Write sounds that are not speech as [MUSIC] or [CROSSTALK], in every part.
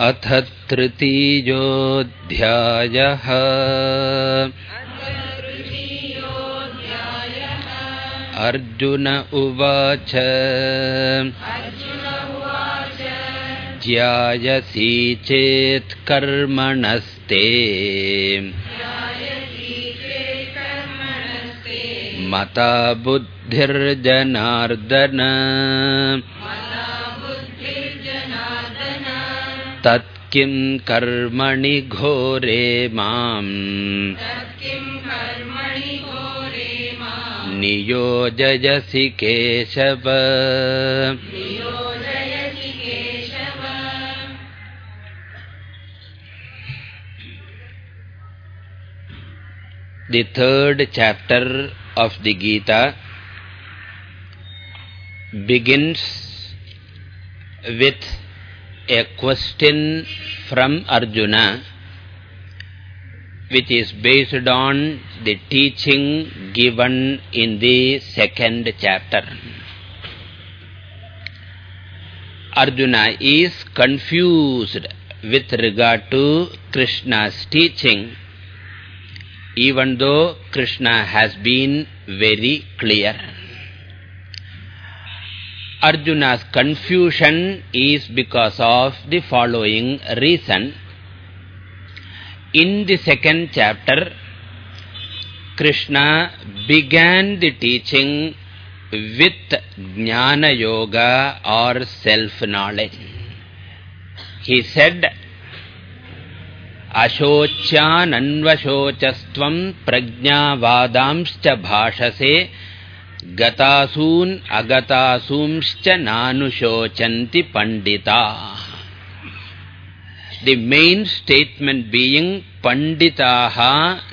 अथ तृतीयोऽध्यायः। अर्जुन उवाच। ज्यायसी चेत् कर्मणस्ते। मता बुद्धिर्जनार्दन तत्किं कर्मणि घोरे माम्। नियोजयसि Keshava. The third chapter of the Gita begins with a question from Arjuna which is based on the teaching given in the second chapter. Arjuna is confused with regard to Krishna's teaching even though Krishna has been very clear. Arjuna's confusion is because of the following reason. In the second chapter, Krishna began the teaching with Jnana Yoga or self-knowledge. He said, Ashochyananvashochastvam prajnavadamscha bhashase గతాసూన్ అగతాసూంశ్చ నానుశోచంతి పండితా. The main statement being పండితా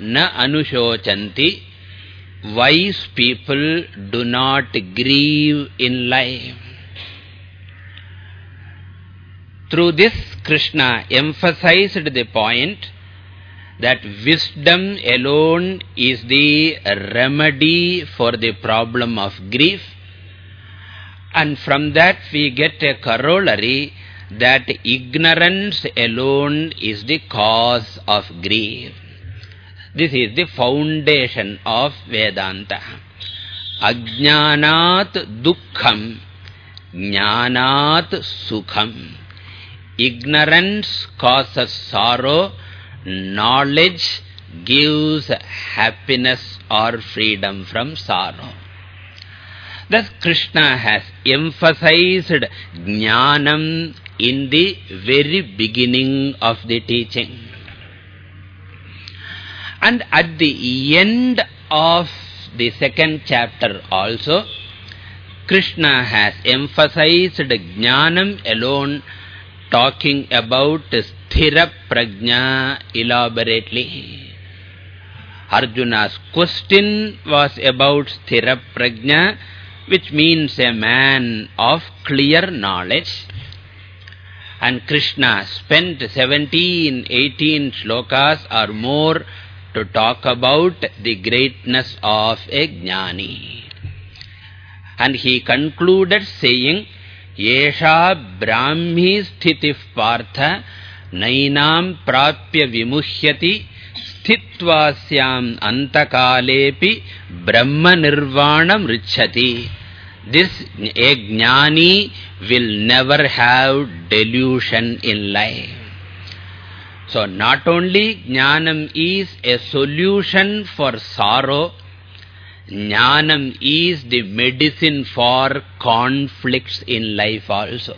న అనుశోచంతి wise people do not grieve in life Through this, Krishna emphasized the point that wisdom alone is the remedy for the problem of grief. And from that we get a corollary that ignorance alone is the cause of grief. This is the foundation of Vedanta. Ajnanat dukkham, jnanat sukham. Ignorance causes sorrow, knowledge gives happiness or freedom from sorrow. Thus Krishna has emphasized jnanam in the very beginning of the teaching. And at the end of the second chapter also, Krishna has emphasized jnanam alone talking about sthira prajna elaborately. Arjuna's question was about sthira prajna, which means a man of clear knowledge. And Krishna spent 17, 18 slokas or more to talk about the greatness of a jnani. And he concluded saying, Yesha Brahmi Sthiti Partha నైనాం प्राप्य విముహ్యతి स्थित्वास्याम అంతకాలేపి బ్రహ్మ నిర్వాణం This this a will never have delusion in life. So not only jnanam is a solution for sorrow, jnanam is the medicine for conflicts in life also.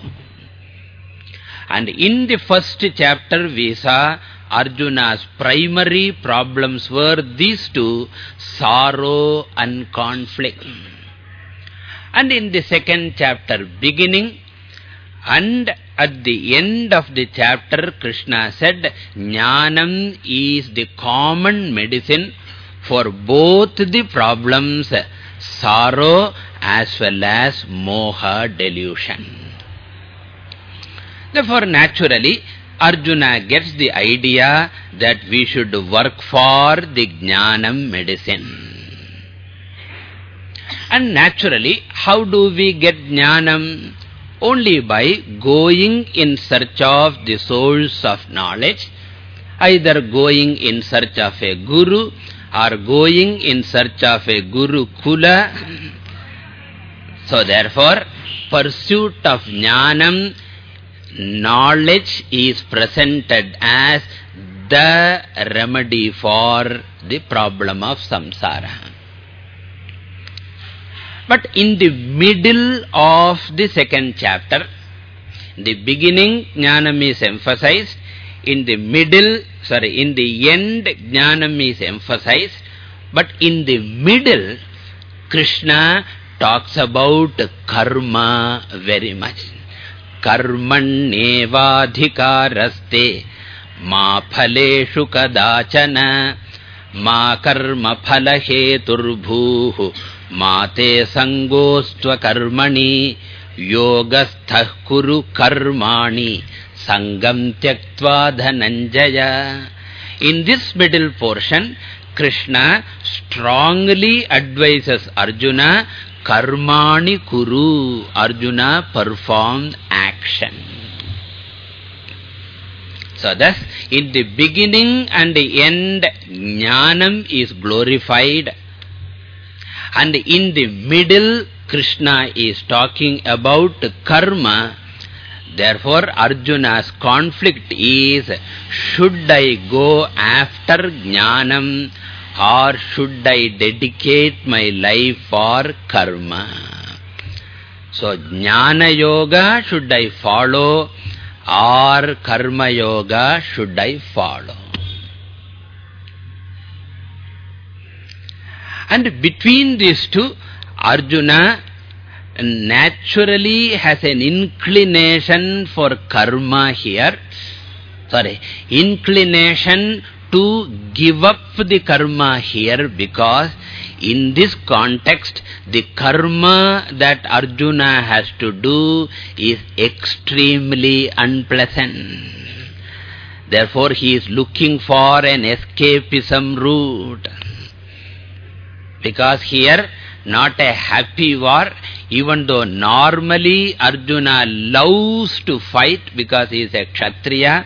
And in the first chapter we saw Arjuna's primary problems were these two, sorrow and conflict. And in the second chapter beginning and at the end of the chapter Krishna said, Jnanam is the common medicine for both the problems, sorrow as well as moha delusion. Therefore, naturally, Arjuna gets the idea that we should work for the jnanam medicine. And naturally, how do we get jnanam? only by going in search of the source of knowledge, either going in search of a guru or going in search of a guru kula. So therefore, pursuit of jnanam, knowledge is presented as the remedy for the problem of samsara. But in the middle of the second chapter, the beginning Jnanam is emphasized, in the middle, sorry, in the end Jnanam is emphasized, but in the middle, Krishna talks about karma very much. कर्मण्येवाधिकारस्ते। मा फलेषु कदाचन मा कर्मफलहेतुर्भूः मा ते सङ्गोऽस्त्वकर्मणि योगस्थः कुरु कर्माणि। सङ्गम् त्यक्त्वा Dhananjaya. In this middle portion Krishna strongly advises Arjuna कर्माणि कुरु Arjuna perform action. So thus, in the beginning and the end, Jnanam is glorified and in the middle, Krishna is talking about karma. Therefore, Arjuna's conflict is, should I go after jnanam or should I dedicate my life for karma? So, jnana yoga should I follow or karma yoga should I follow? And between these two, Arjuna naturally has an inclination for karma here. Sorry, inclination to give up the karma here because in this context, the karma that Arjuna has to do is extremely unpleasant. Therefore, he is looking for an escapism route. Because here, not a happy war, even though normally Arjuna loves to fight because he is a Kshatriya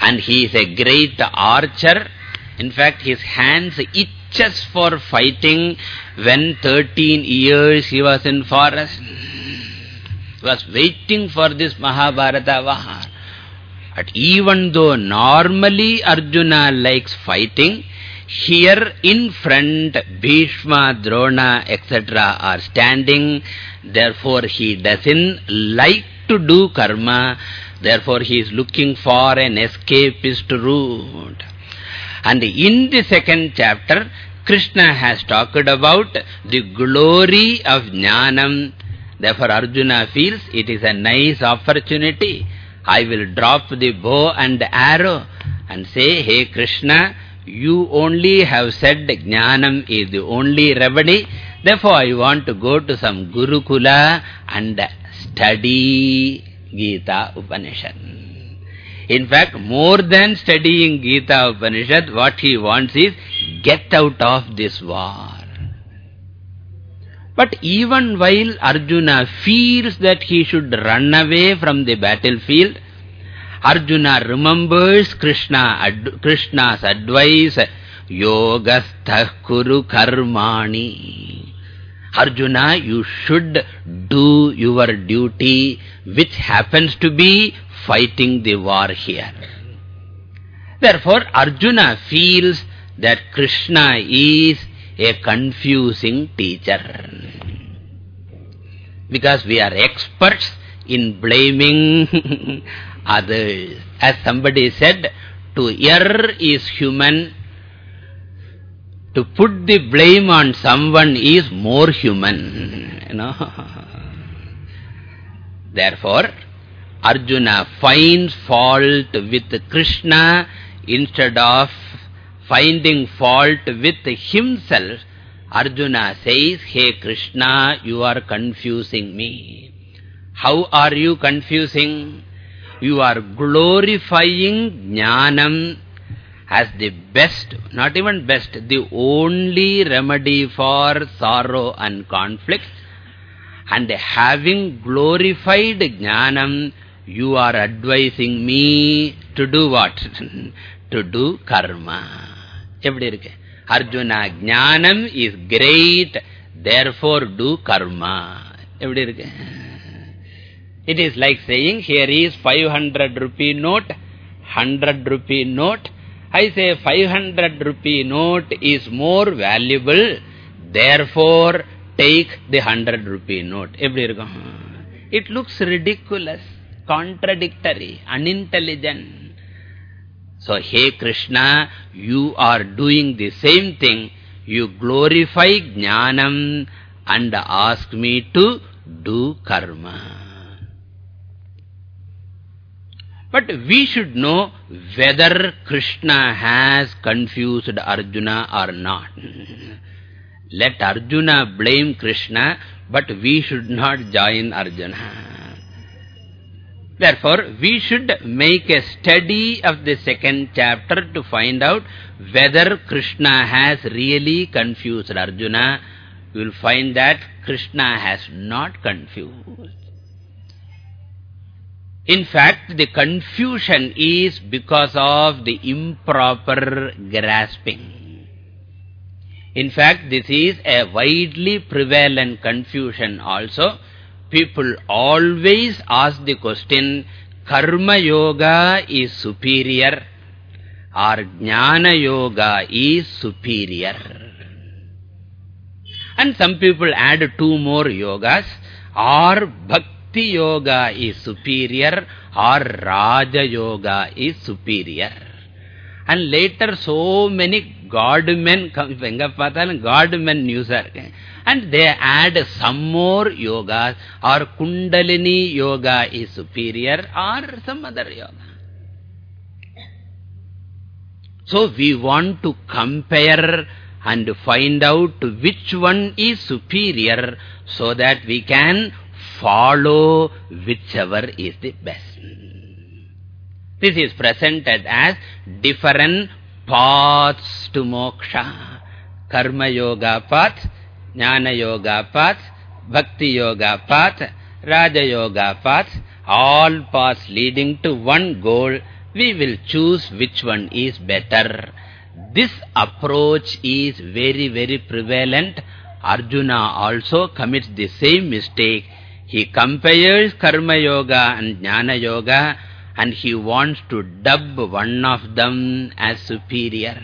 and he is a great archer. In fact, his hands itches for fighting when 13 years he was in forest. Was waiting for this Mahabharata war. But even though normally Arjuna likes fighting, here in front, Bhishma, Drona, etc. are standing. Therefore, he doesn't like to do karma. Therefore, he is looking for an escapist route. And in the second chapter, Krishna has talked about the glory of Jnanam. Therefore, Arjuna feels it is a nice opportunity. I will drop the bow and arrow and say, Hey Krishna, you only have said Jnanam is the only remedy. Therefore, I want to go to some Gurukula and study Gita Upanishad. In fact, more than studying Gita Upanishad, what he wants is get out of this war. But even while Arjuna feels that he should run away from the battlefield, Arjuna remembers Krishna, ad, Krishna's advice, Yogastha kuru karmani. Arjuna, you should do your duty, which happens to be fighting the war here. Therefore, Arjuna feels that Krishna is a confusing teacher. Because we are experts in blaming [LAUGHS] others. As somebody said, to err is human. To put the blame on someone is more human. [LAUGHS] You know. [LAUGHS] Therefore, Arjuna finds fault with Krishna instead of finding fault with himself. Arjuna says, Hey Krishna, you are confusing me. How are you confusing? you are glorifying jnanam as the best, not even best, the only remedy for sorrow and conflict. And having glorified jnanam, you are advising me to do what? [LAUGHS] to do karma. Every irukku? Arjuna, jnanam is great, therefore do karma. Every irukku? It is like saying, here is 500 rupee note, 100 rupee note. I say 500 rupee note is more valuable, therefore take the 100 rupee note. Every? It looks ridiculous contradictory, unintelligent. So, hey Krishna, you are doing the same thing. You glorify jnanam and ask me to do karma. But we should know whether Krishna has confused Arjuna or not. Let Arjuna blame Krishna, but we should not join Arjuna. Therefore, we should make a study of the second chapter to find out whether Krishna has really confused Arjuna. You will find that Krishna has not confused. In fact, the confusion is because of the improper grasping. In fact, this is a widely prevalent confusion also. People always ask the question, Karma Yoga is superior or Jnana Yoga is superior. And some people add two more yogas or Bhakti Yoga is superior or Raja Yoga is superior. And later so many God men come, God men news and they add some more yogas or Kundalini Yoga is superior or some other yoga. So we want to compare and find out which one is superior so that we can follow whichever is the best. This is presented as different paths to moksha. Karma yoga path, jnana yoga path, bhakti yoga path, raja yoga path, all paths leading to one goal. We will choose which one is better. This approach is very, very prevalent. Arjuna also commits the same mistake. He compares karma yoga and jnana yoga and he wants to dub one of them as superior.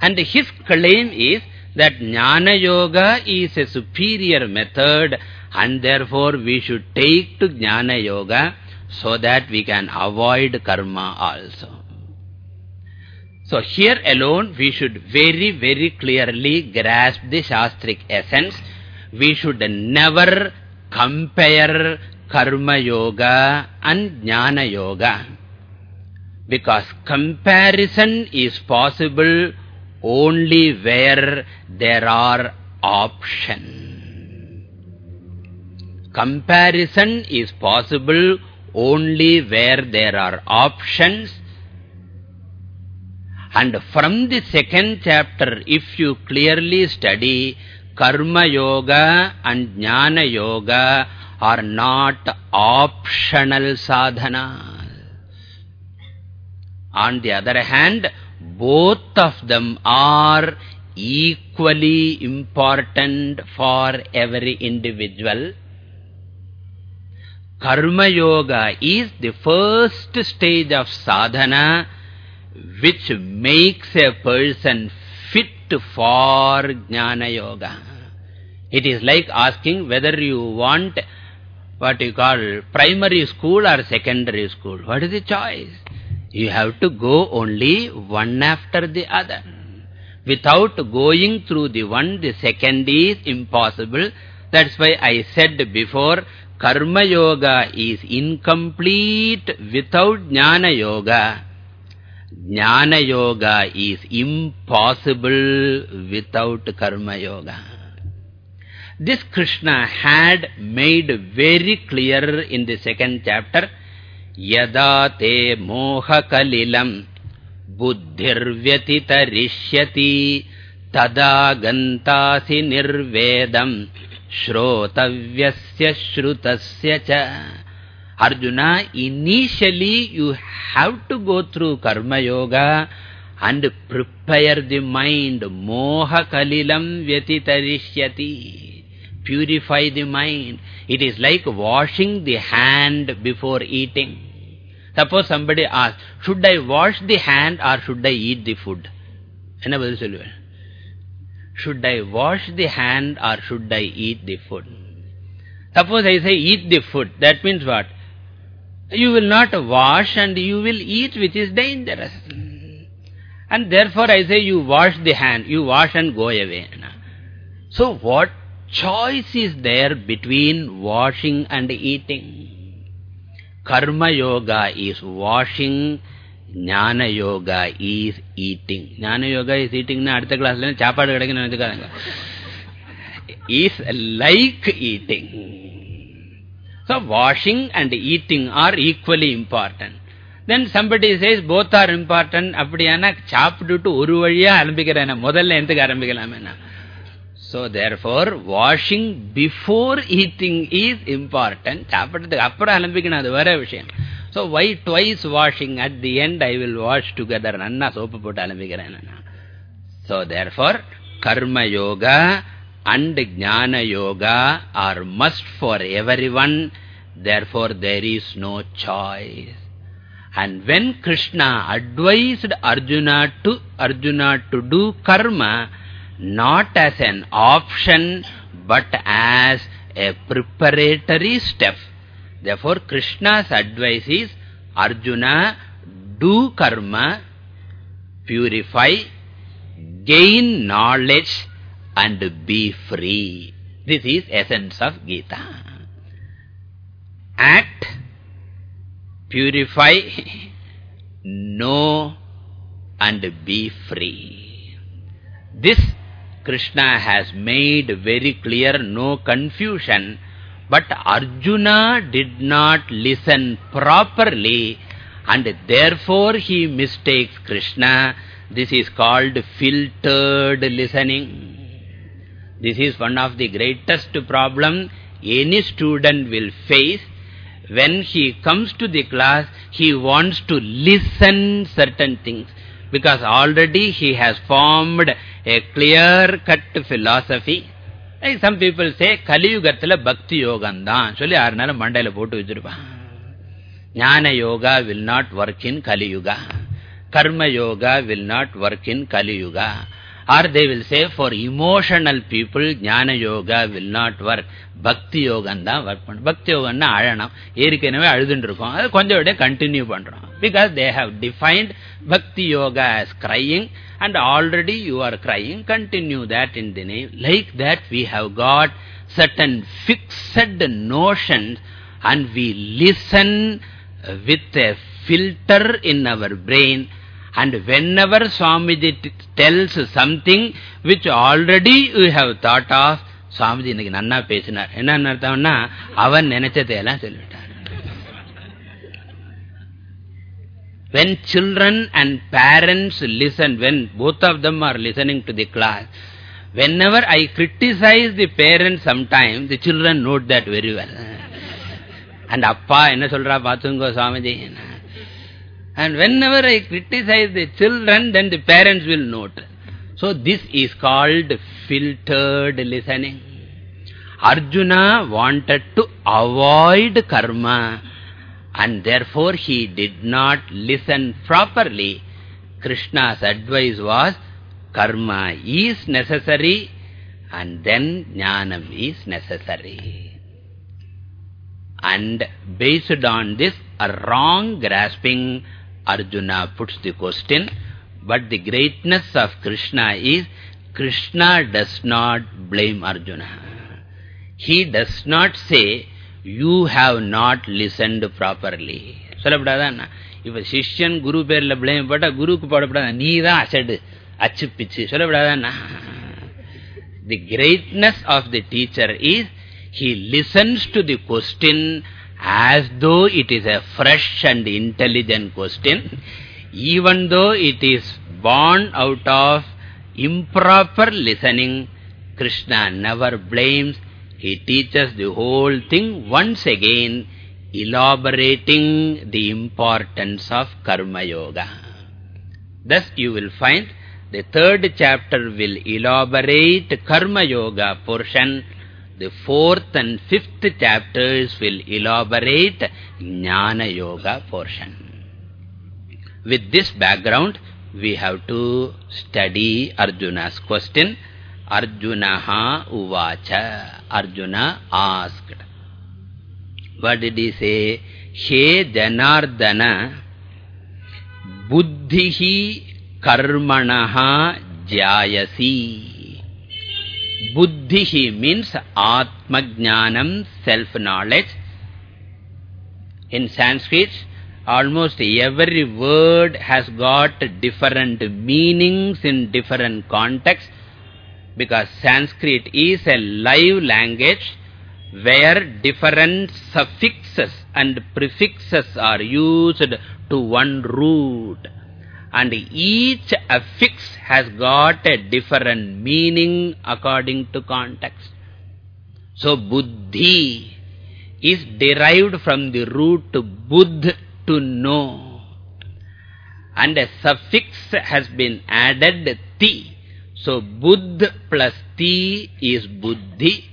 And his claim is that jnana yoga is a superior method and therefore we should take to jnana yoga so that we can avoid karma also. So here alone we should very, very clearly grasp the Shastric essence. We should never compare Karma Yoga and Jnana Yoga. Because comparison is possible only where there are options. Comparison is possible only where there are options and from the second chapter, if you clearly study, Karma Yoga and Jnana Yoga are not optional sadhana. On the other hand, both of them are equally important for every individual. Karma Yoga is the first stage of sadhana which makes a person fit for Jnana Yoga. It is like asking whether you want what you call primary school or secondary school. What is the choice? You have to go only one after the other. Without going through the one, the second is impossible. That's why I said before, Karma Yoga is incomplete without Jnana Yoga. Jnana Yoga is impossible without Karma Yoga. This Krishna had made very clear in the second chapter, Yada te moha kalilam buddhirvyatita rishyati tada gantasi nirvedam shrotavyasya shrutasya cha. Arjuna, initially you have to go through karma yoga and prepare the mind. Moha kalilam vyatitarishyati. Purify the mind. It is like washing the hand before eating. Suppose somebody asks, should I wash the hand or should I eat the food? என்ன பதில் சொல்லுவேன் should I wash the hand or should I eat the food? Suppose I say eat the food, that means what? You will not wash and you will eat which is dangerous. And therefore I say you wash the hand, you wash and go away. So what choice is there between washing and eating. Karma yoga is washing, Jnana yoga is eating. Jnana yoga is eating na adutha class la chaapadu kedaikku nenachukaranga. Is like eating. So washing and eating are equally important. Then somebody says both are important அப்படியானா சாப்பிட்டுட்டு ஒரு வழியா ஆரம்பிக்கிறேன் முதல்ல எந்தக்கு ஆரம்பிக்கலாமே நான் So therefore, washing before eating is important. So why twice washing? At the end I will wash together. Nanna soap So therefore, karma yoga and jnana yoga are must for everyone. Therefore, there is no choice. And when Krishna advised Arjuna to, Arjuna to do karma, not as an option, but as a preparatory step. Therefore, Krishna's advice is, Arjuna, do karma, purify, gain knowledge, and be free. This is essence of Gita. Act, purify, [LAUGHS] know, and be free. This Krishna has made very clear, no confusion. But Arjuna did not listen properly and therefore he mistakes Krishna. This is called filtered listening. This is one of the greatest problem any student will face. When he comes to the class, he wants to listen certain things. Because already he has formed a clear-cut philosophy. Like some people say, கலியுகத்தில் பக்தி யோகந்தான் சொல்லி ஆறு நேரம் மண்டையில் போட்டு வச்சிருப்பான். Jnana yoga will not work in Kaliyuga karma yoga will not work in Kaliyuga Or they will say, for emotional people, ஞான yoga will not work. பக்தி யோகம் தான் ஒர்க் பண்ணும் பக்தி யோகம்னா அழணும் ஏற்கனவே அழுதுன்னு இருக்கோம் அது கொஞ்சம் விட கண்டினியூ பண்றோம் பிகாஸ் தே ஹவ் டிஃபைன்ட் பக்தி yoga as crying and already you are crying continue that in the name like that we have got certain fixed notions and we listen with a filter in our brain and whenever Swamiji tells something which already we have thought of Swamiji இன்னைக்கு நன்னா பேசினார் என்ன அர்த்தம்னா அவன் நினைச்சதையெல்லாம் சொல்லிவிட்டார் When children and parents listen, when both of them are listening to the class, whenever I criticize the parents sometimes, the children note that very well. And அப்பா என்ன சொல்றா பாத்துங்கோ Swamiji And whenever I criticize the children, then the parents will note. So this is called filtered listening. Arjuna wanted to avoid karma and therefore he did not listen properly. Krishna's advice was karma is necessary and then jnanam is necessary. And based on this a wrong grasping, Arjuna puts the question, but the greatness of Krishna is, Krishna does not blame Arjuna. He does not say, you have not listened properly. சொல்லப்படாதான் இப்ப சிஷ்யன் குரு பேர்ல blame போட்டா குருக்கு போடப்படாத நீ தான் அசடு அச்சு பிச்சு சொல்லப்படாதான் The greatness of the teacher is he listens to the question as though it is a fresh and intelligent question, even though it is born out of improper listening, Krishna never blames, He teaches the whole thing once again, elaborating the importance of Karma Yoga. Thus you will find the third chapter will elaborate Karma Yoga portion. The fourth and fifth chapters will elaborate Jnana Yoga portion. With this background, we have to study Arjuna's question. Arjunaha uvacha. Arjuna asked. What did he say? He Janardana buddhihi karmanaha jayasi. Buddhihi means atmajnanam, self-knowledge. In Sanskrit, almost every word has got different meanings in different contexts because Sanskrit is a live language where different suffixes and prefixes are used to one root and each affix has got a different meaning according to context. So buddhi is derived from the root buddh to know. And a suffix has been added ti. So buddh plus ti is buddhi.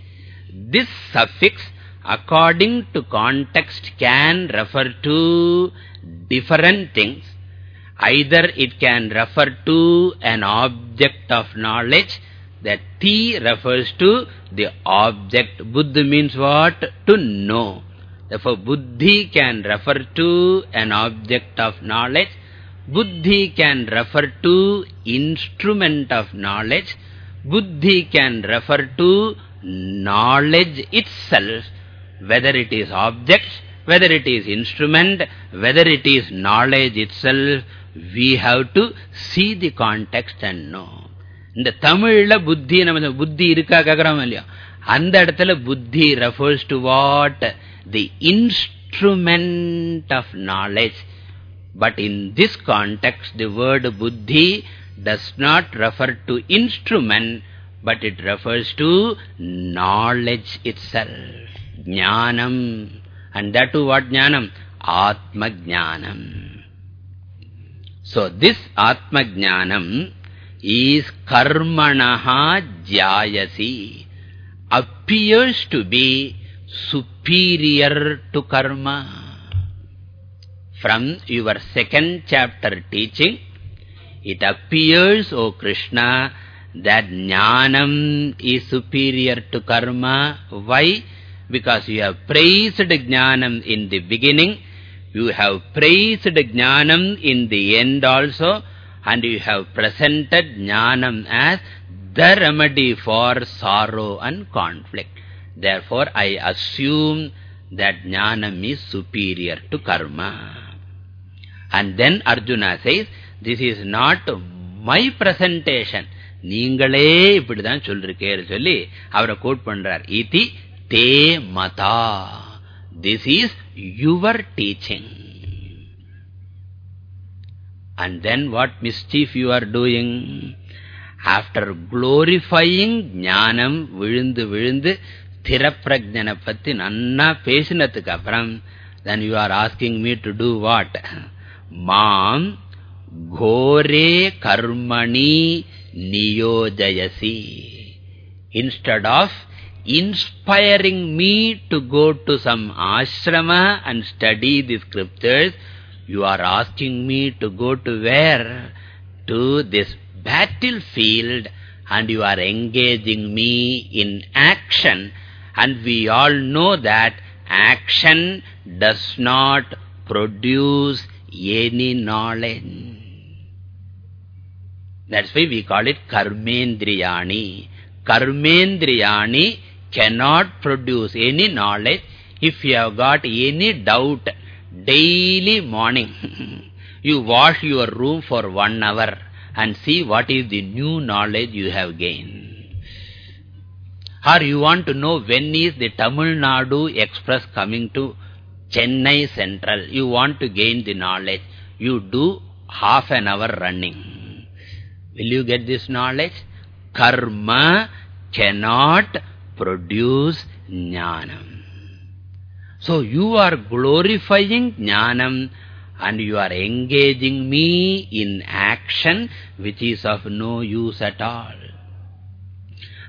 This suffix according to context can refer to different things. Either it can refer to an object of knowledge. That ti refers to the object. Buddha means what? To know. Therefore, buddhi can refer to an object of knowledge. Buddhi can refer to instrument of knowledge. Buddhi can refer to knowledge itself, whether it is object, whether it is instrument, whether it is knowledge itself, we have to see the context and know. இந்த தமிழ்ல புத்தி நம்ம புத்தி இருக்கா கேக்குறோம் இல்லையா அந்த இடத்துல புத்தி refers to what the instrument of knowledge. But in this context, the word buddhi does not refer to instrument, but it refers to knowledge itself. Jnanam. And that to what jnanam? Atma jnanam. so this Atma jnanam is karmanaha jayasi. Appears to be superior to karma. From your second chapter teaching, it appears, O Krishna, that jnanam is superior to karma. Why? Because you have praised jnanam in the beginning, you have praised jnanam in the end also, and you have presented jnanam as the remedy for sorrow and conflict. Therefore, I assume that jnanam is superior to karma. And then Arjuna says, this is not my presentation. நீங்களே இப்படிதான் சொல்லிருக்கேன்னு சொல்லி அவரை code பண்றார் இதி தே மதா this is your teaching. And then what mischief you are doing? After glorifying jnanam, vilindu vilindu, thiraprajnana nanna pesinathukku then you are asking me to do what? Mam, ghore karmani niyojayasi. Instead of inspiring me to go to some ashrama and study the scriptures you are asking me to go to where to this battlefield and you are engaging me in action and we all know that action does not produce any knowledge. That's why we call it karmendriyani. Karmendriyani cannot produce any knowledge. If you have got any doubt, daily morning, [LAUGHS] you wash your room for one hour and see what is the new knowledge you have gained. Or you want to know when is the Tamil Nadu Express coming to Chennai Central. You want to gain the knowledge. You do half an hour running. Will you get this knowledge? Karma cannot produce jnanam. So you are glorifying jnanam and you are engaging me in action which is of no use at all.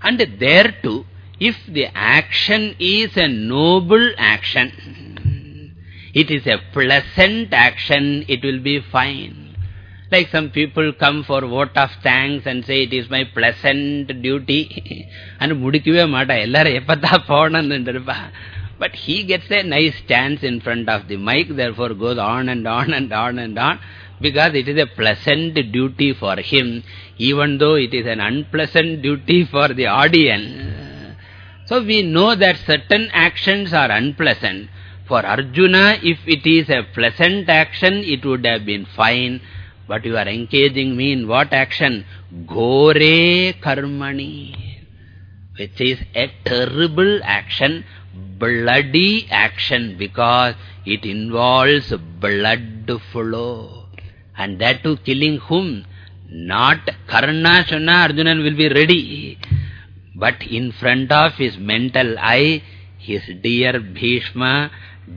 And there too, if the action is a noble action, it is a pleasant action, it will be fine. Like some people come for vote of thanks and say it is my pleasant duty. [LAUGHS] and mudikkuve maata ellaru epatha podanundirpa. But he gets a nice chance in front of the mic, therefore goes on and on and on and on. Because it is a pleasant duty for him, even though it is an unpleasant duty for the audience. So we know that certain actions are unpleasant. For Arjuna, if it is a pleasant action, it would have been fine. But you are engaging me in what action? Ghore karmani. Which is a terrible action, bloody action because it involves blood flow. And that too killing whom? Not Karna Shana will be ready. But in front of his mental eye, his dear Bhishma,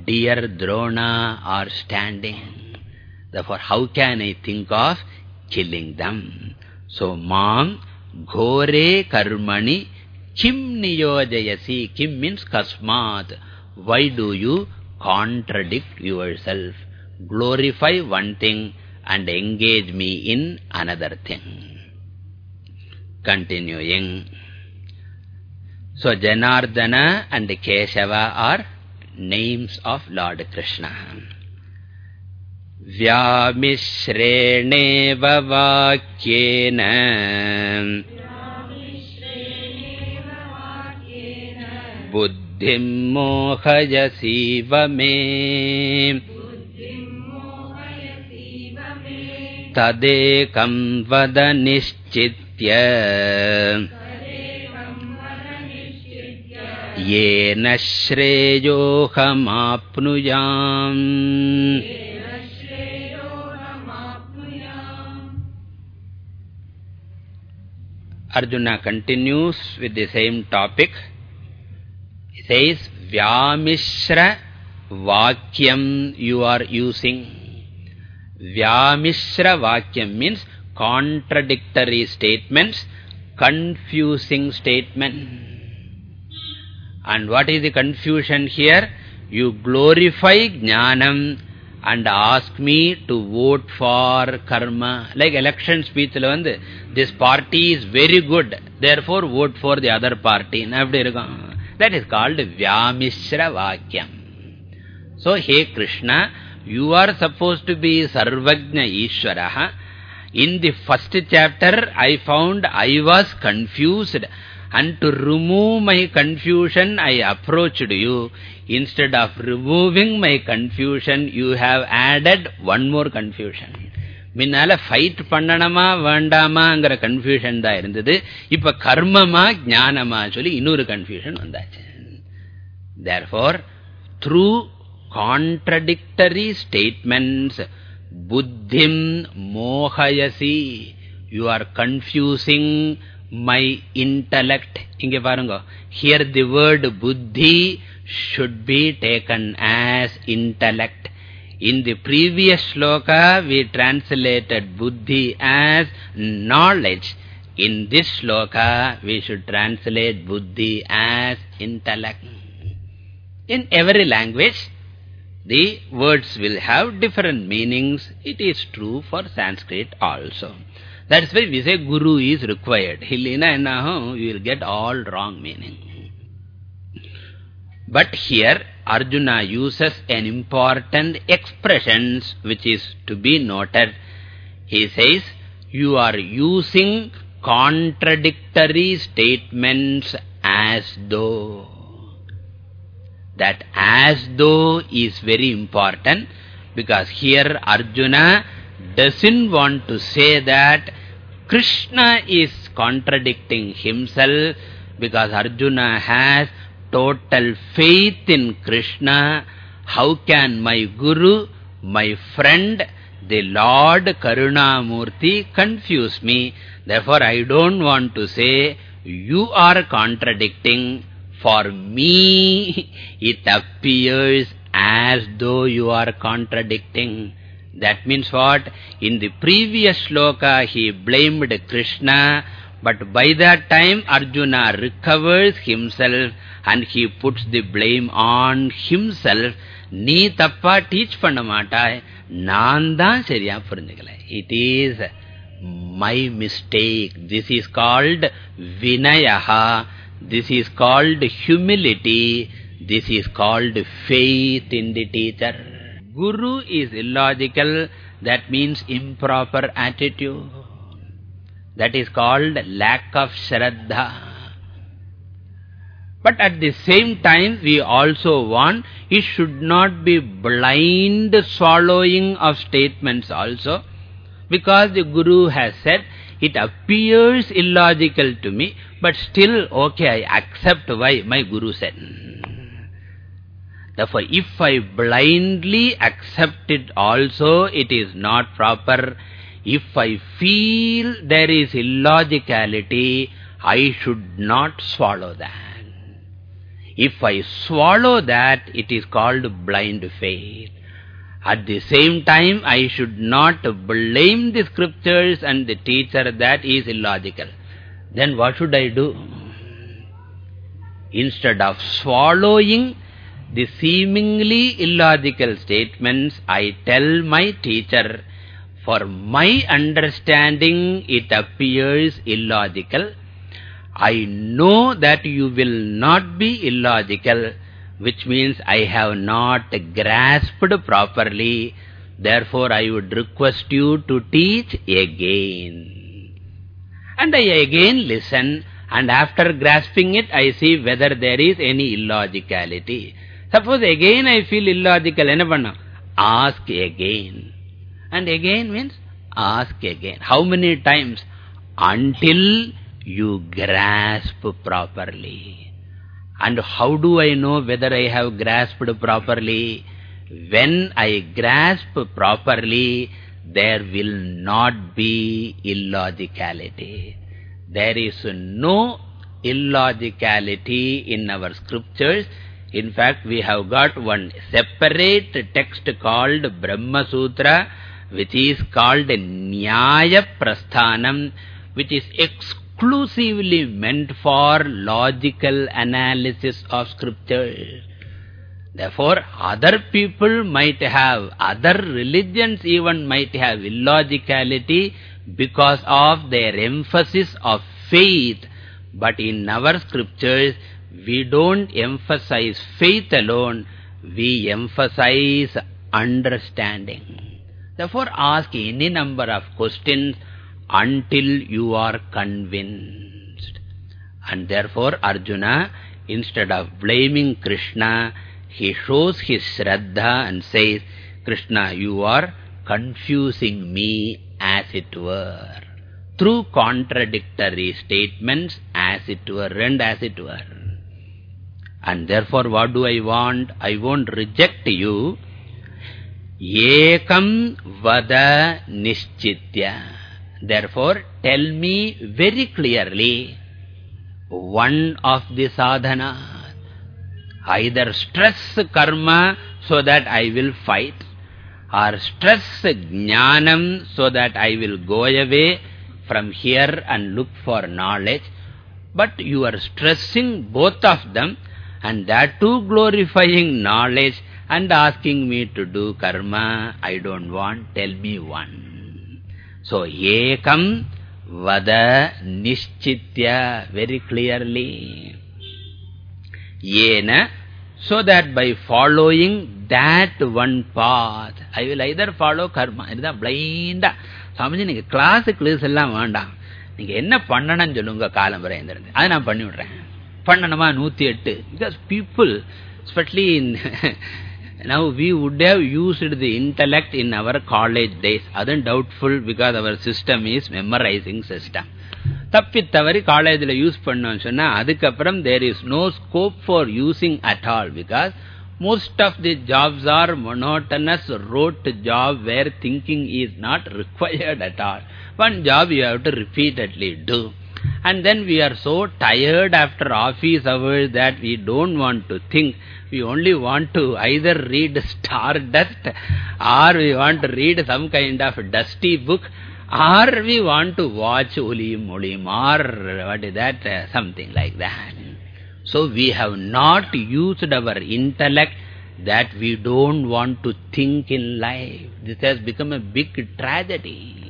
dear Drona are standing. Therefore, how can I think of killing them? So, mam ghore karmani kim niyojayasi. Kim means kasmat. Why do you contradict yourself? Glorify one thing and engage me in another thing. Continuing. So, Janardana and Keshava are names of Lord Krishna. व्यामिश्रेणेव वाक्येन। बुद्धिम् मोहयसीव मे। तदेकम् वद निश्चित्य। येन श्रेयोऽहमाप्नुयाम् Arjuna continues with the same topic. He says, Vyamishra Vakyam you are using. Vyamishra Vakyam means contradictory statements, confusing statement. And what is the confusion here? You glorify Jnanam and ask me to vote for karma. Like election speech, this party is very good, therefore vote for the other party. That is called Vyamishra Vakyam. So, hey Krishna, you are supposed to be Sarvagna Ishwaraha. In the first chapter, I found I was confused. And to remove my confusion, I approached you. Instead of removing my confusion, you have added one more confusion. முன்னால fight பண்ணணுமா வேண்டாமாங்கிற confusion தான் இருந்தது இப்ப கர்மமா ஞானமா சொல்லி இன்னொரு confusion வந்தாச்சு therefore through contradictory statements buddhim mohayasi you are confusing my intellect. Inge parungo. Here the word buddhi should be taken as intellect. In the previous sloka, we translated buddhi as knowledge. In this sloka, we should translate buddhi as intellect. In every language, the words will have different meanings. It is true for Sanskrit also. That's why we say Guru is required. Hillina ennaho, you will get all wrong meaning. But here, Arjuna uses an important expression which is to be noted. He says, you are using contradictory statements as though. That as though is very important because here Arjuna doesn't want to say that Krishna is contradicting himself because Arjuna has total faith in Krishna. How can my Guru, my friend, the Lord Karunamurti confuse me? Therefore, I don't want to say you are contradicting. For me, it appears as though you are contradicting. That means what? In the previous sloka, he blamed Krishna, but by that time, Arjuna recovers himself and he puts the blame on himself. Ni tappa teach pandamata, nanda seriya purinjikala. It is my mistake. This is called vinayaha. This is called humility. This is called faith in the teacher. Guru is illogical, that means improper attitude. That is called lack of shraddha. But at the same time, we also want, it should not be blind swallowing of statements also. Because the Guru has said, it appears illogical to me, but still, okay, I accept why my Guru said. Therefore, if I blindly accept it also, it is not proper. If I feel there is illogicality, I should not swallow that. If I swallow that, it is called blind faith. At the same time, I should not blame the scriptures and the teacher that is illogical. Then what should I do? Instead of swallowing the seemingly illogical statements, I tell my teacher, for my understanding it appears illogical. I know that you will not be illogical, which means I have not grasped properly. Therefore, I would request you to teach again. And I again listen, and after grasping it, I see whether there is any illogicality. Suppose again I feel illogical, ask again. And again means ask again. How many times? Until you grasp properly. And how do I know whether I have grasped properly? When I grasp properly, there will not be illogicality. There is no illogicality in our scriptures in fact, we have got one separate text called Brahma Sutra, which is called Nyaya Prasthanam, which is exclusively meant for logical analysis of scripture. Therefore, other people might have, other religions even might have illogicality because of their emphasis of faith. But in our scriptures, we don't emphasize faith alone, we emphasize understanding. Therefore, ask any number of questions until you are convinced. And therefore, Arjuna, instead of blaming Krishna, he shows his Shraddha and says, Krishna, you are confusing me as it were. Through contradictory statements as it were and as it were. And therefore what do I want? I won't reject you. Ekam vada nischitya. Therefore tell me very clearly one of the sadhana. Either stress karma so that I will fight or stress jnanam so that I will go away from here and look for knowledge. But you are stressing both of them and that too glorifying knowledge and asking me to do karma, I don't want, tell me one. So, ekam vada nishchitya, very clearly. Yena, so that by following that one path, I will either follow karma, இதுதான் blind. Swamiji நீங்க class class எல்லாம் வேண்டாம் நீங்க என்ன பண்ணணும்னு சொல்லுங்க காலம் வரை இருந்திருந்து அதை நான் பண்ணி விடுறேன் பண்ணணுமா நூத்தி எட்டு because people especially in [LAUGHS] now we would have used the intellect in our college days அதுவும் doubtful because our system is memorizing system தப்பி தவறி காலேஜில் யூஸ் பண்ணோம்னு சொன்னா அதுக்கப்புறம் there is no scope for using at all because most of the jobs are monotonous rote job where thinking is not required at all one job you have to repeatedly do And then we are so tired after office hours that we don't want to think. We only want to either read Stardust or we want to read some kind of dusty book or we want to watch Ulim Ulim or what is that, uh, something like that. So we have not used our intellect that we don't want to think in life. This has become a big tragedy.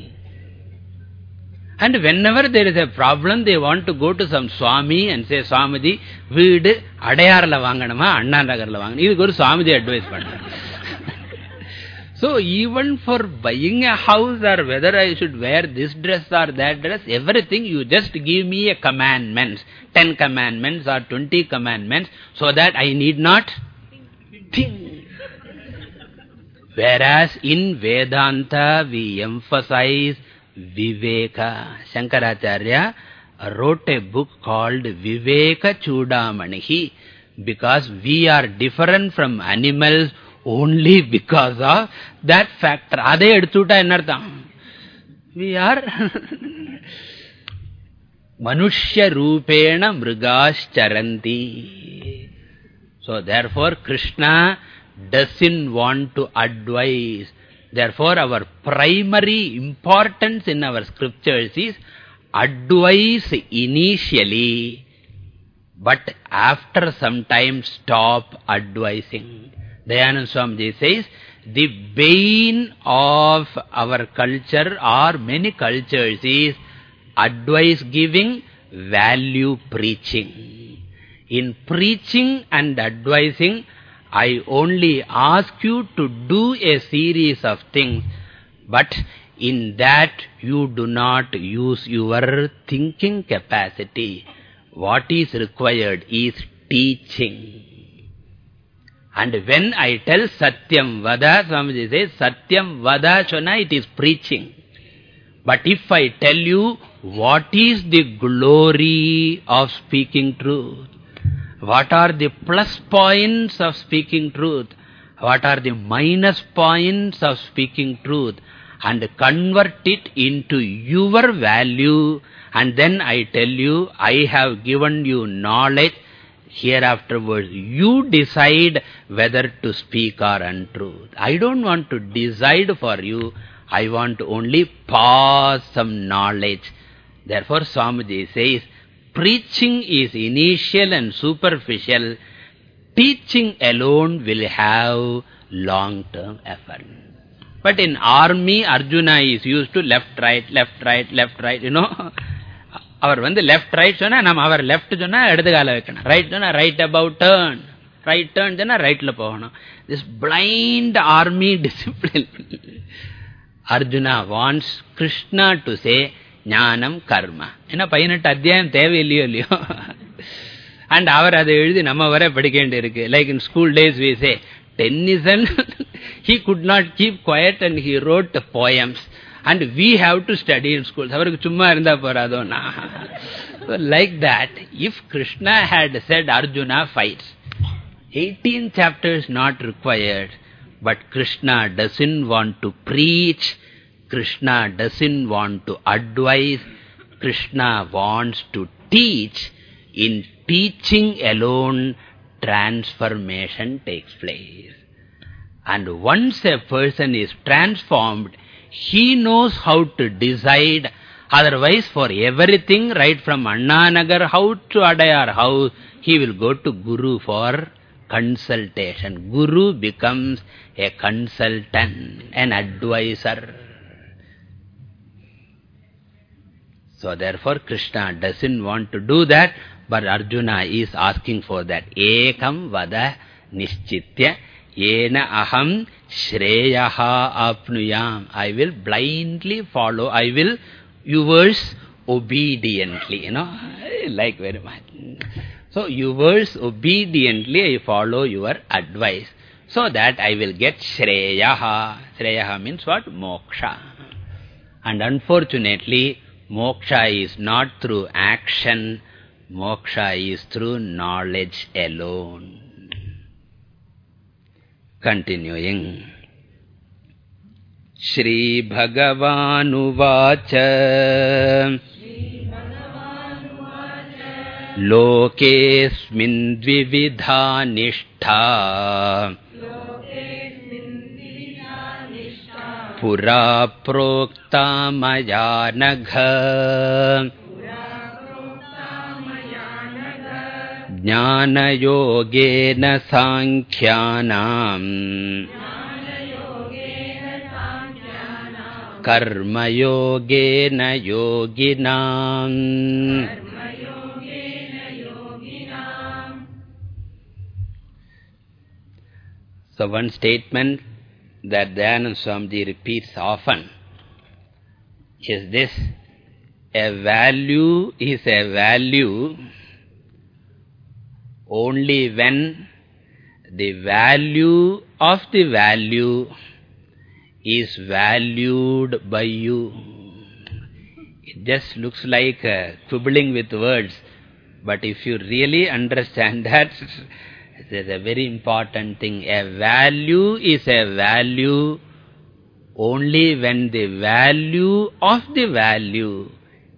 And whenever there is a problem, they want to go to some Swami and say, Swamiji, Veedu Adayarala vanganama, Anna Nagarala vanganama. This is Swamiji advice. [LAUGHS] so even for buying a house or whether I should wear this dress or that dress, everything you just give me a commandments, 10 commandments or 20 commandments, so that I need not think. Whereas in Vedanta, we emphasize Viveka. Shankaracharya wrote a book called Viveka Chudamanihi because we are different from animals only because of that factor. Adhe edututa enartham. We are manushyarupena mrigascharanti. So therefore Krishna doesn't want to advise therefore our primary importance in our scriptures is advise initially but after some time stop advising Dayanand Swamiji says, the bane of our culture or many cultures is advice giving, value preaching. In preaching and advising, I only ask you to do a series of things, but in that you do not use your thinking capacity. What is required is teaching. And when I tell Satyam Vada, Swamiji says, Satyam Vada Chona, it is preaching. But if I tell you what is the glory of speaking truth, what are the plus points of speaking truth, what are the minus points of speaking truth, and convert it into your value, and then I tell you, I have given you knowledge, hereafterwards you decide whether to speak or untruth. I don't want to decide for you. I want only pass some knowledge. Therefore, Swamiji says, preaching is initial and superficial. Teaching alone will have long-term effect. But in army, Arjuna is used to left, right, left, right, left, right, you know. அவர் வந்து left right சொன்னா நம்ம அவர் left சொன்னா இடது கால வைக்கணும் right சொன்னா right about turn right turn சொன்னா ரைட்ல போகணும் this blind army [LAUGHS] discipline Arjuna wants Krishna to say ஞானம் கர்மா ஏன்னா பதினெட்டு அத்தியாயம் தேவையில்லையோ இல்லையோ அண்ட் அவர் அதை எழுதி நம்ம வர படிக்க வேண்டியிருக்கு like in school days we say Tennyson he could not keep quiet and he wrote poems and we have to study in schools அவருக்கு சும்மா இருந்தா போறாதோனா so like that if krishna had said arjuna fights 18 chapters not required but krishna doesn't want to preach krishna doesn't want to advise krishna wants to teach in teaching alone transformation takes place and once a person is transformed he knows how to decide. Otherwise, for everything, right from Annanagar house to Adayar house, he will go to Guru for consultation. Guru becomes a consultant, an advisor. So therefore, Krishna doesn't want to do that, but Arjuna is asking for that. Ekam vada nischitya Yena aham shreyaha apnuyam. I will blindly follow. I will yours obediently. You know, I like very much. So yours obediently I follow your advice. So that I will get shreyaha. Shreyaha means what? Moksha. And unfortunately, moksha is not through action. Moksha is through knowledge alone. Continuing. Shri Bhagavan Uvacha लोकेऽस्मिन् द्विविधा निष्ठा पुरा प्रोक्ता मया नघ। ज्ञानयोगेन साङ्ख्यानाम्। कर्मयोगेन योगिनाम्। So one statement that Dayanand Swamiji repeats often is this, a value is a value only when the value of the value is valued by you. It just looks like uh, quibbling with words, but if you really understand [LAUGHS] that, it's a very important thing. A value is a value only when the value of the value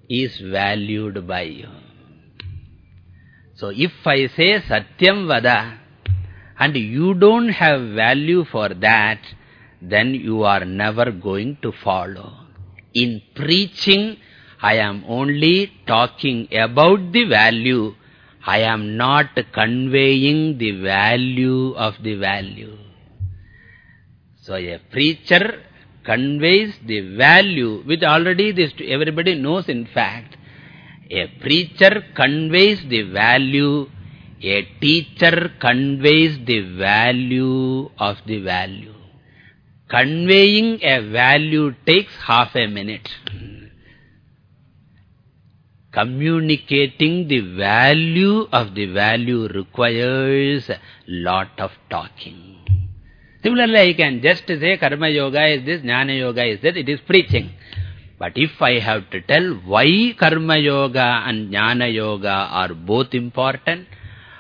is valued by you. So if I say Satyam Vada and you don't have value for that, then you are never going to follow. In preaching, I am only talking about the value. I am not conveying the value of the value. So a preacher conveys the value, which already this everybody knows in fact. A preacher conveys the value, a teacher conveys the value of the value. Conveying a value takes half a minute. Communicating the value of the value requires a lot of talking. Similarly, I can just say Karma Yoga is this, Jnana Yoga is that, it is preaching. But if I have to tell why Karma Yoga and Jnana Yoga are both important,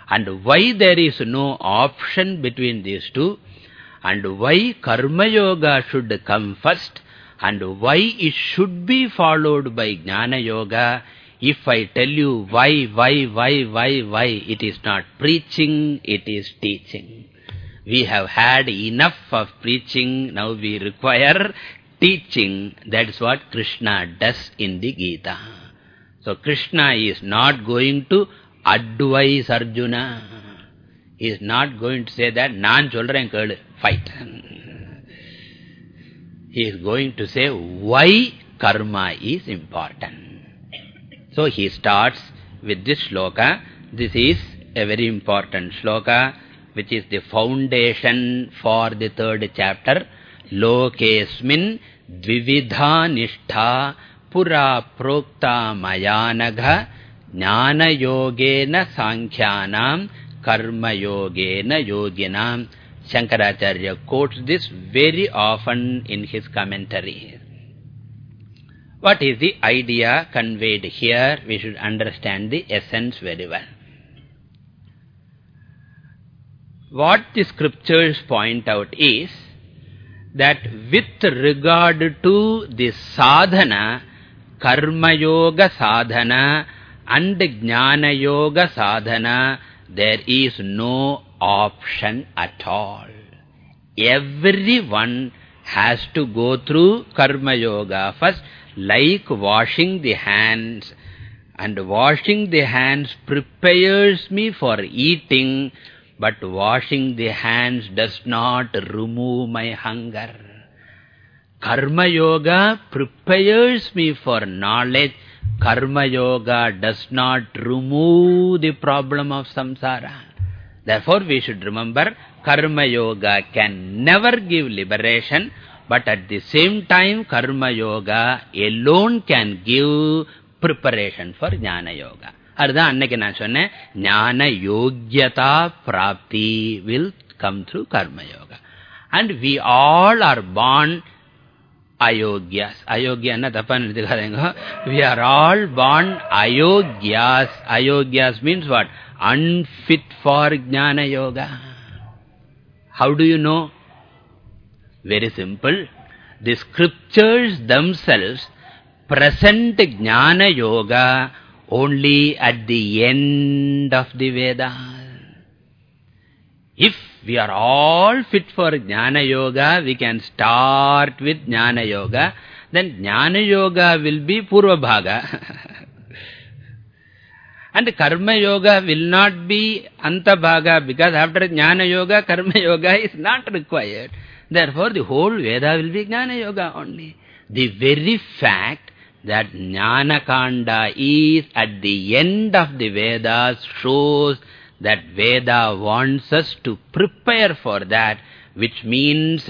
and why there is no option between these two, and why Karma Yoga should come first and why it should be followed by Jnana Yoga. If I tell you why, why, why, why, why, it is not preaching, it is teaching. We have had enough of preaching, now we require teaching. That's what Krishna does in the Gita. So Krishna is not going to advise Arjuna. He is not going to say that, Naan cholren kelu fight. He is going to say why karma is important. So he starts with this shloka. This is a very important shloka which is the foundation for the third chapter. Lokesmin dvividha nishtha pura prokta mayanagha jnana yogena sankhyanam karma yogena yoginam Shankaracharya quotes this very often in his commentary. What is the idea conveyed here? We should understand the essence very well. What the scriptures point out is that with regard to the sadhana, karma yoga sadhana and jnana yoga sadhana, there is no option at all. Everyone has to go through karma yoga first, like washing the hands. And washing the hands prepares me for eating, but washing the hands does not remove my hunger. Karma yoga prepares me for knowledge. Karma yoga does not remove the problem of samsara. Therefore, we should remember Karma Yoga can never give liberation, but at the same time, Karma Yoga alone can give preparation for Jnana Yoga. அதுதான் அன்னைக்கு நான் சொன்னேன் ஞான யோக்கியதா பிராப்தி will come through karma yoga and we all are born ayogyas ayogya தப்பா நினைத்துக்காதீங்க we are all born ayogyas ayogyas means what unfit for jnana yoga. How do you know? Very simple. The scriptures themselves present jnana yoga only at the end of the Vedas. If we are all fit for Jnana Yoga, we can start with Jnana Yoga. Then Jnana Yoga will be Purva Bhaga. [LAUGHS] and Karma Yoga will not be Anta Bhaga because after Jnana Yoga, Karma Yoga is not required. Therefore, the whole Veda will be Jnana Yoga only. The very fact that Jnana Kanda is at the end of the Vedas shows that Veda wants us to prepare for that, which means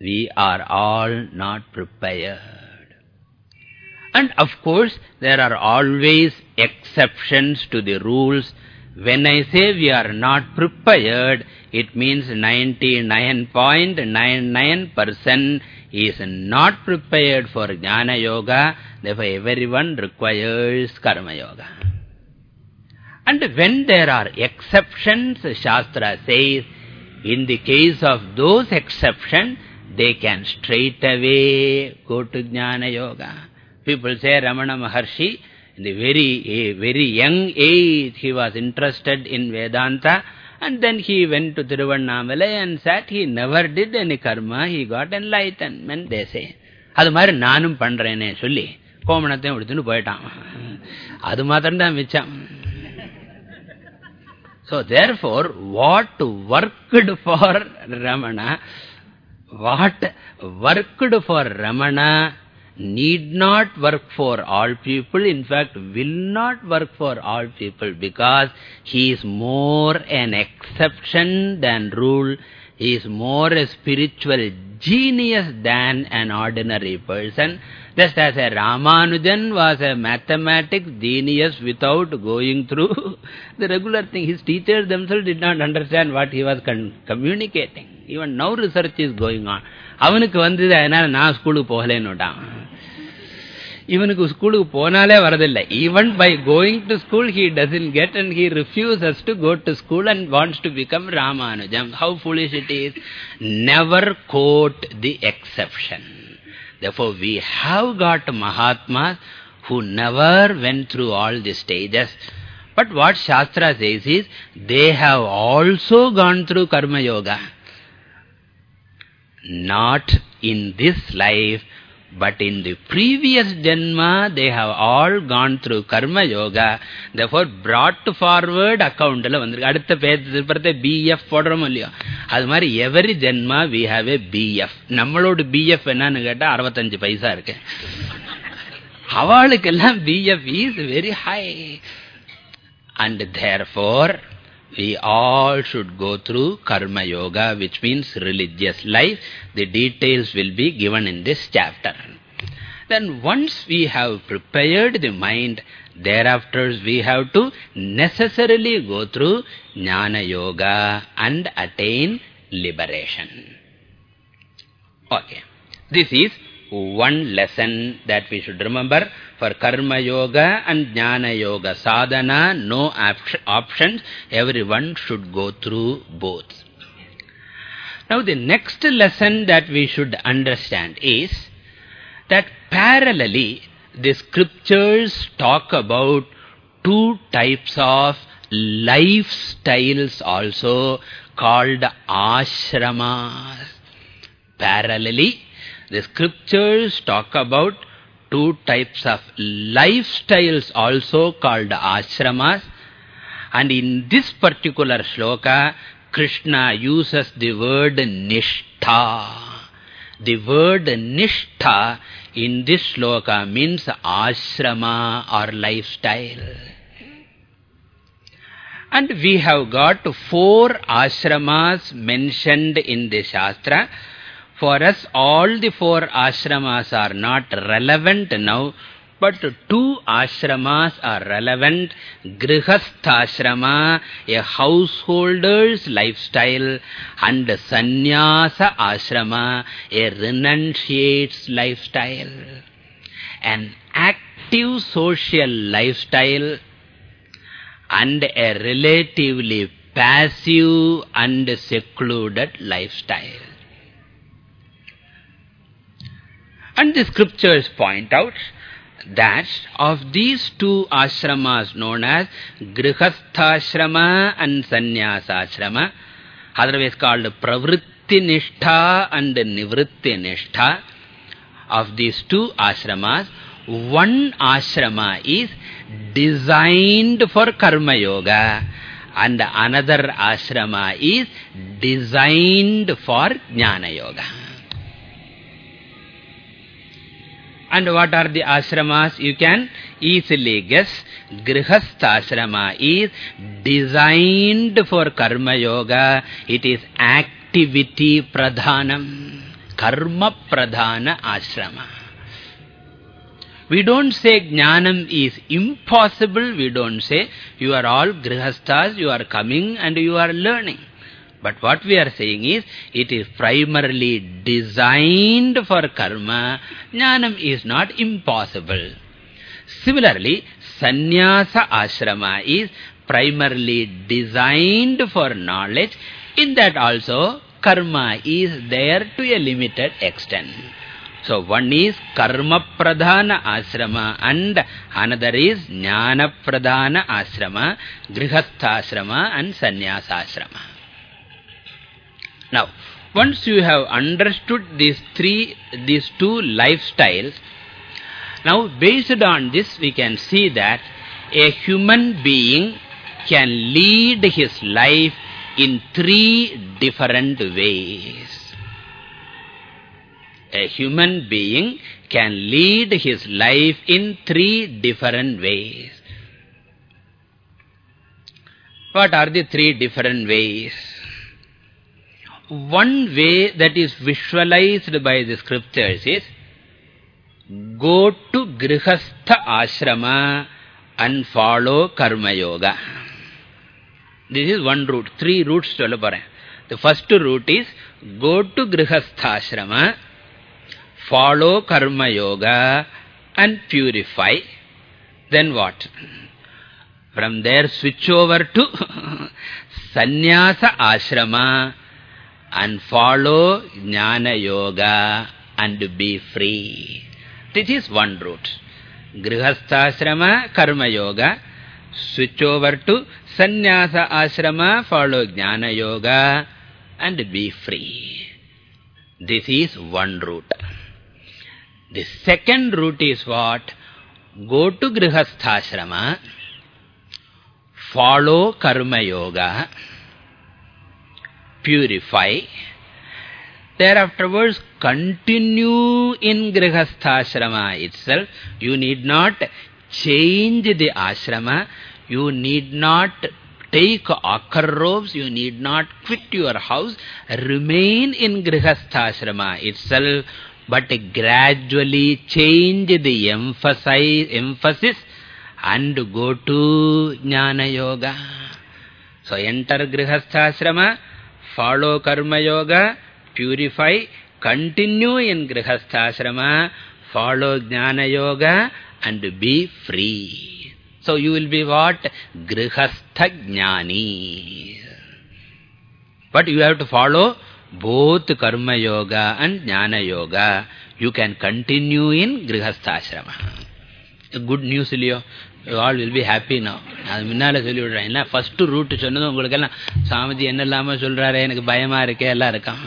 we are all not prepared. And of course, there are always exceptions to the rules. When I say we are not prepared, it means 99.99% is not prepared for Jnana Yoga. Therefore, everyone requires Karma Yoga. And when there are exceptions, Shastra says, in the case of those exceptions, they can straight away go to Jnana Yoga. People say Ramana Maharshi, in the very, very young age, he was interested in Vedanta. And then he went to Tiruvannamalai and sat. He never did any karma. He got enlightenment, they say. அது மாதிரி நானும் பண்றேனே சொல்லி கோமணத்தையும் எடுத்துன்னு போயிட்டான் அது மாத்திரம் தான் மிச்சம் So therefore, what worked for Ramana, what worked for Ramana need not work for all people. In fact, will not work for all people because he is more an exception than rule. He is more a spiritual genius than an ordinary person. Just as a Ramanujan was a mathematics genius without going through [LAUGHS] the regular thing. His teachers themselves did not understand what he was communicating. Even now research is going on. அவனுக்கு வந்தது அதனால நான் ஸ்கூலுக்கு போகலன்னு விட்டான் இவனுக்கு ஸ்கூலுக்கு போனாலே வரதில்லை even by going to school he doesn't get and he ரிஃப்யூசஸ் to go to school and wants to become Ramanujam how foolish it is never code the exception Therefore, we have got Mahatmas who never went through all the stages. But what Shastra says is, they have also gone through Karma Yoga. Not in this life, but in the previous Janma, they have all gone through Karma Yoga. Therefore, brought forward account. அடுத்த பேரத்தை BF போடுறோம் இல்லையோ அது மாதிரி every Janma we have a BF. நம்மளோட BF என்னன்னு கேட்டா அறுபத்தஞ்சு பைசா இருக்கு அவளுக்கெல்லாம் BF is very high. And therefore, we all should go through Karma Yoga, which means religious life. The details will be given in this chapter. Then once we have prepared the mind, thereafter we have to necessarily go through Jnana Yoga and attain liberation. Okay. This is one lesson that we should remember for Karma Yoga and Jnana Yoga sadhana, no options, everyone should go through both. Now the next lesson that we should understand is that parallelly the scriptures talk about two types of lifestyles also called ashramas. Parallelly, the scriptures talk about two types of lifestyles also called ashramas. And in this particular shloka, Krishna uses the word nishtha. The word nishtha in this shloka means ashrama or lifestyle. And we have got four ashramas mentioned in the Shastra. For us, all the four ashramas are not relevant now, but two ashramas are relevant. Grihastha ashrama, a householder's lifestyle, and sannyasa ashrama, a renunciate's lifestyle. An active social lifestyle and a relatively passive and secluded lifestyle. And the scriptures point out that of these two ashramas known as Grihastha and Sannyasashrama, otherwise called Pravritti Nishtha and Nivritti Nishtha, of these two ashramas, one ashrama is designed for Karma Yoga and another ashrama is designed for Jnana Yoga. And what are the ashramas? You can easily guess. Grihastha ashrama is designed for Karma Yoga. It is activity pradhanam. Karma pradhana ashrama. We don't say jnanam is impossible. We don't say you are all grihasthas, you are coming and you are learning. But what we are saying is, it is primarily designed for karma. Jnanam is not impossible. Similarly, sannyasa ashrama is primarily designed for knowledge. In that also, karma is there to a limited extent. So one is karma pradhana ashrama and another is jnana pradhana ashrama, grihastha ashrama and sannyasa ashrama. Now, once you have understood these three, these two lifestyles, now based on this we can see that a human being can lead his life in three different ways a human being can lead his life in three different ways. What are the three different ways? One way that is visualized by the scriptures is go to Grihastha Ashrama and follow Karma Yoga. This is one route. Three routes. To Alabara. The first route is go to Grihastha Ashrama follow karma yoga and purify, then what? From there switch over to [LAUGHS] sannyasa ashrama and follow jnana yoga and be free. This is one route. Grihasthashrama, karma yoga. Switch over to sannyasa ashrama, follow jnana yoga and be free. This is one route. The second route is what? Go to Grihasthashrama, follow Karma Yoga, purify, thereafterwards continue in Grihasthashrama itself. You need not change the ashrama, you need not take akar robes, you need not quit your house, remain in Grihasthashrama itself. But gradually change the emphasize, emphasis and go to Jnana Yoga. So enter Grihasthasrama, follow Karma Yoga, purify, continue in Grihasthasrama, follow Jnana Yoga and be free. So you will be what? Grihastha Jnani. But you have to follow both karma yoga and jnana yoga, you can continue in grihastha ashrama. Good news, Leo. You all will be happy now. அது முன்னால சொல்லி விடுறேன் இல்லை first root சொன்னது உங்களுக்கெல்லாம் சாமிஜி என்ன இல்லாமல் சொல்றாரு எனக்கு பயமா இருக்கே எல்லாம் இருக்கான்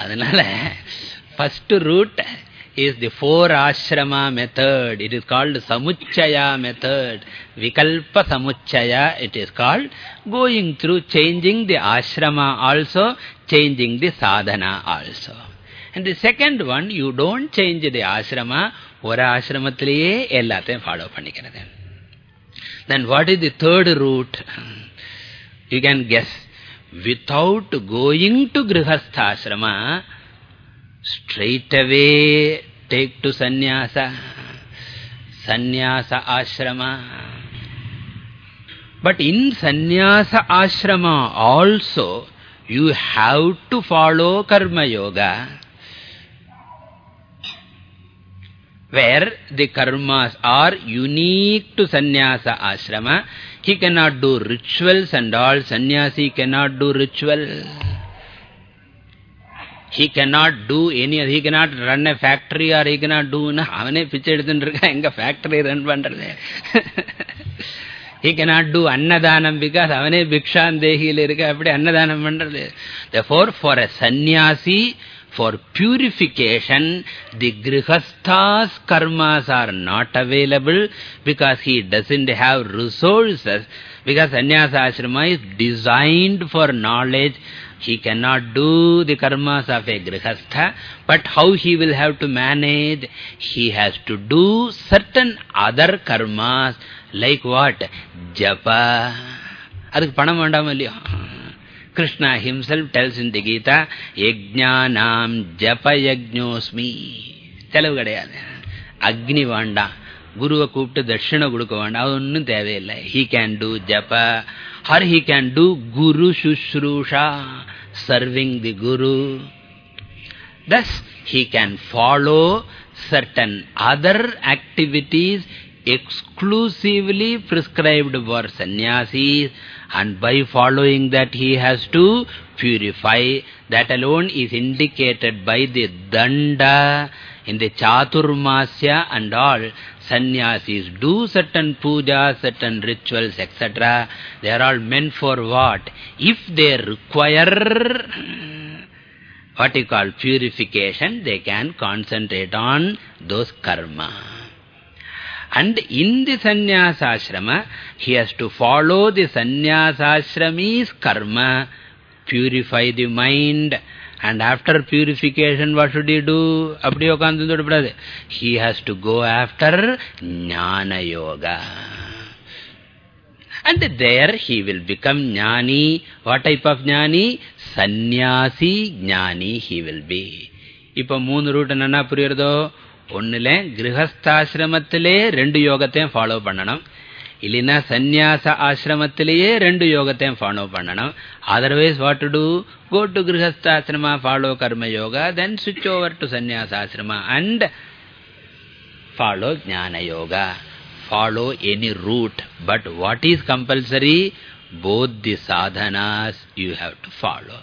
அதனால first route is the four ashrama method. It is called samuchaya method. Vikalpa samuchaya it is called. Going through changing the ashrama also, changing the sadhana also. And the second one, you don't change the ashrama, ஒரு ஆசிரமத்திலேயே எல்லாத்தையும் follow பண்ணிக்கிறது. Then what is the third route? You can guess. Without going to grihastha ashrama, straight away take to sannyasa, sannyasa ashrama. But in sannyasa ashrama also, you have to follow karma yoga. Where the karmas are unique to sannyasa ashrama, he cannot do rituals and all, sannyasi cannot do ritual. he cannot do any, he cannot run a factory or he cannot do, அவனே பிச்சை எடுத்துட்டு இருக்கா எங்க factory run பண்றது he cannot do annadhanam because avane bhikshan bhikshandehil irukka appadi annadhanam pandrathu therefore for a sannyasi for purification the grihastha's karmas are not available because he doesn't have resources because sannyasa ashrama is designed for knowledge he cannot do the karmas of a grihastha but how he will have to manage he has to do certain other karmas like what? Japa. அதுக்கு பணம் வேண்டாம் இல்லையோ Krishna himself tells in the Gita, Yajnanam japayagnosmi. Telavu kadayadu. Agni vanda. குருவை கூப்பிட்டு தட்சிணை கொடுக்க வேண்டாம் அது ஒன்றும் தேவையில்லை he can do japa her he can do guru shushrusha serving the guru thus he can follow certain other activities exclusively prescribed for sannyasis and by following that he has to purify. That alone is indicated by the danda in the chaturmasya and all. Sannyasis do certain pujas, certain rituals, etc. They are all meant for what? If they require what you call purification, they can concentrate on those karma. And in the sannyasa ashrama, he has to follow the sannyasa ashrami's karma, purify the mind, and after purification, what should he do? He has to go after jnana yoga. And there he will become jnani. What type of jnani? Sannyasi jnani he will be. Ipa moon root என்னன்னா புரியுறதோ ஒன்னுல கிரகஸ்தாசிரமத்திலே ரெண்டு யோகத்தையும் follow பண்ணணும். இல்லைன்னா சந்நியாச ஆசிரமத்திலேயே ரெண்டு யோகத்தையும் follow பண்ணணும். Otherwise what to do go to grihasthashrama follow karma yoga then switch over to sannyasashrama and follow jnana yoga. Follow any route but what is compulsory Both the sadhanas you have to follow.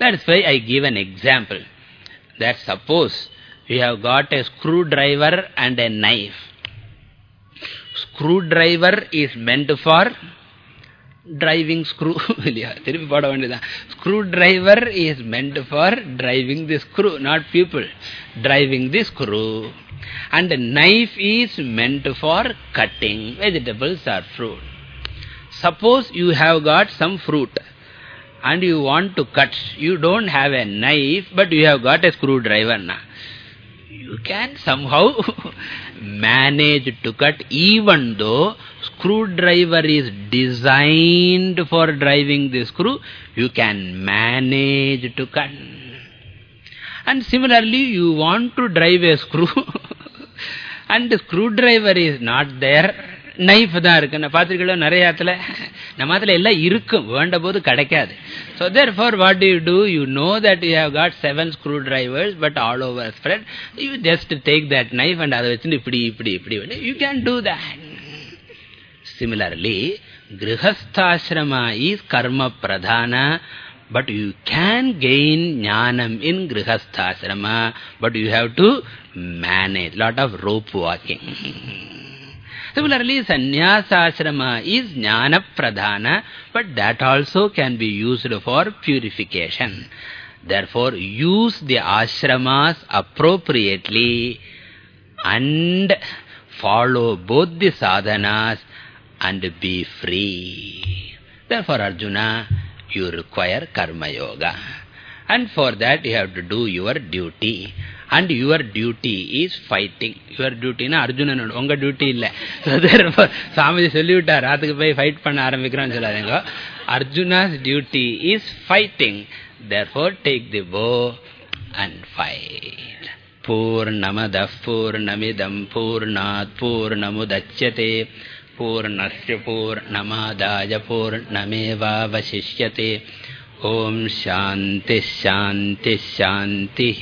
That's why I give an example. That suppose you have got a screwdriver and a knife. Screwdriver is meant for driving screw. [LAUGHS] Screwdriver is meant for driving the screw, not people. Driving the screw. And the knife is meant for cutting vegetables or fruit. Suppose you have got some fruit and you want to cut. You don't have a knife, but you have got a screwdriver now. You can somehow [LAUGHS] manage to cut even though screwdriver is designed for driving the screw, you can manage to cut. And similarly, you want to drive a screw [LAUGHS] and the screwdriver is not there. Knife தான் இருக்கு. நான் பார்த்துருக்கீங்களா? நிறைய இடத்துல [LAUGHS] நம்ம இடத்துல எல்லாம் இருக்கும். வேண்ட போது கிடைக்காது. So therefore what do you do you know that you have got seven screwdrivers but all over spread you just take that knife and அதை வச்சுட்டு இப்படி இப்படி இப்படி. You can do that similarly grihasthashrama is karma pradhana But you can gain jnanam in grihasthasrama, but you have to manage. Lot of rope walking. [LAUGHS] Similarly, sannyasasrama is jnana pradhana, but that also can be used for purification. Therefore, use the ashramas appropriately and follow both the sadhanas and be free. Therefore, Arjuna, you require karma yoga. And for that you have to do your duty. And your duty is fighting. Your duty na Arjuna no. Unga duty illa. So therefore, Swamiji சொல்லிவிட்டார் ராத்துக்கு போய் fight பண்ண ஆரம்பிக்கிறோம் சொல்லாதீங்க Arjuna's duty is fighting. Therefore, take the bow and fight. Purnamadah purnamidam purnat purnamudachyate पूर्णस्य पूर्णमादाय पूर्णमेवावशिष्यते ॐ शान्तिः शान्तिः शान्तिः